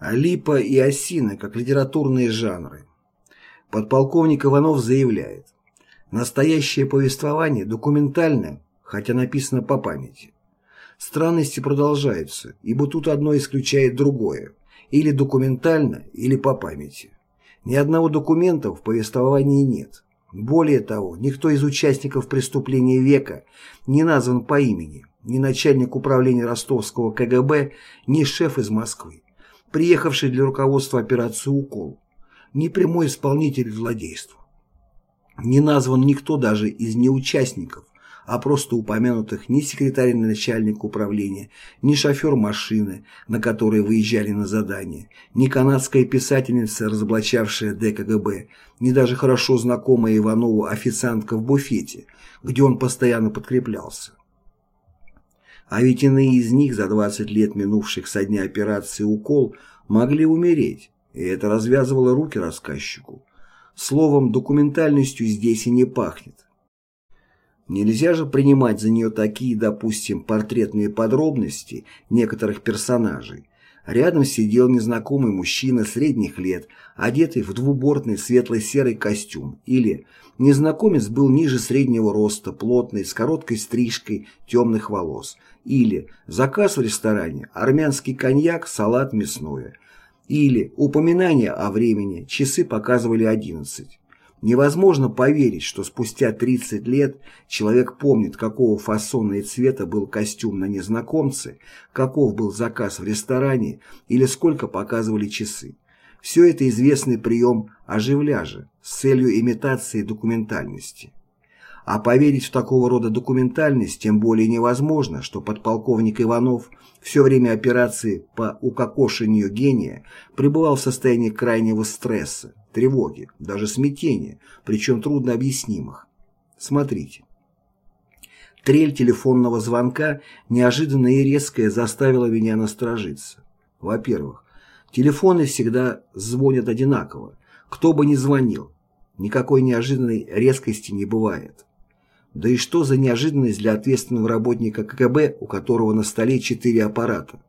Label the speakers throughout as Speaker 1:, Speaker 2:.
Speaker 1: Липа и осина как литературные жанры. Подполковник Иванов заявляет, настоящее повествование документальное, хотя написано по памяти. Странности продолжаются, ибо тут одно исключает другое, или документально, или по памяти. Ни одного документа в повествовании нет. Более того, никто из участников преступления века не назван по имени, ни начальник управления ростовского КГБ, ни шеф из Москвы, приехавший для руководства операции «Укол», ни прямой исполнитель злодейства. Не назван никто даже из неучастников, а просто упомянутых ни секретарь ни начальник управления, ни шофер машины, на которой выезжали на задание, ни канадская писательница, разоблачавшая ДКГБ, ни даже хорошо знакомая Иванову официантка в буфете, где он постоянно подкреплялся. А ведь иные из них за 20 лет минувших со дня операции «Укол» могли умереть, и это развязывало руки рассказчику. Словом, документальностью здесь и не пахнет. Нельзя же принимать за нее такие, допустим, портретные подробности некоторых персонажей. Рядом сидел незнакомый мужчина средних лет, одетый в двубортный светло-серый костюм, или незнакомец был ниже среднего роста, плотный, с короткой стрижкой темных волос, или заказ в ресторане, армянский коньяк, салат мясное, или упоминание о времени, часы показывали одиннадцать. Невозможно поверить, что спустя 30 лет человек помнит, какого фасона и цвета был костюм на незнакомце, каков был заказ в ресторане или сколько показывали часы. Все это известный прием оживляжа с целью имитации документальности. А поверить в такого рода документальность тем более невозможно, что подполковник Иванов все время операции по укокошению гения пребывал в состоянии крайнего стресса, тревоги, даже смятения, причем трудно объяснимых. Смотрите. Трель телефонного звонка неожиданно и резкая заставила меня насторожиться. Во-первых, телефоны всегда звонят одинаково, кто бы ни звонил. Никакой неожиданной резкости не бывает. Да и что за неожиданность для ответственного работника КГБ, у которого на столе четыре аппарата?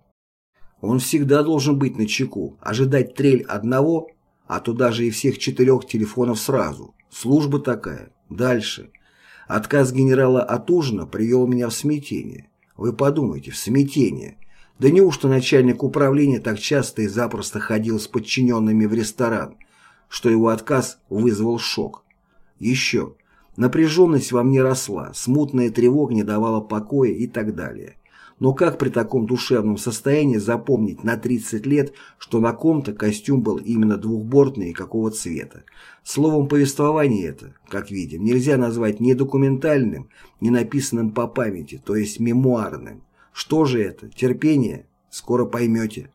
Speaker 1: Он всегда должен быть на чеку, ожидать трель одного а то даже и всех четырех телефонов сразу. Служба такая. Дальше. Отказ генерала от ужина привел меня в смятение. Вы подумайте, в смятение. Да неужто начальник управления так часто и запросто ходил с подчиненными в ресторан, что его отказ вызвал шок? Еще. Напряженность во мне росла, смутная тревога не давала покоя и так далее. Но как при таком душевном состоянии запомнить на 30 лет, что на ком-то костюм был именно двухбортный и какого цвета? Словом, повествование это, как видим, нельзя назвать ни документальным, ни написанным по памяти, то есть мемуарным. Что же это? Терпение? Скоро поймете.